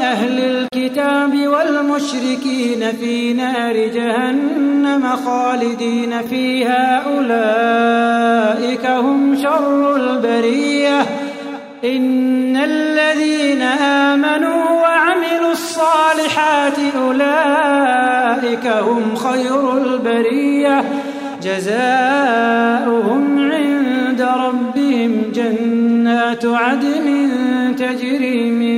أهل الكتاب والمشركين في نار جهنم خالدين فيها. أولئك هم شر البرية. إن الذين آمنوا وعملوا الصالحات أولئك هم خير البرية. جزاؤهم عند ربهم جنات عدن تجري من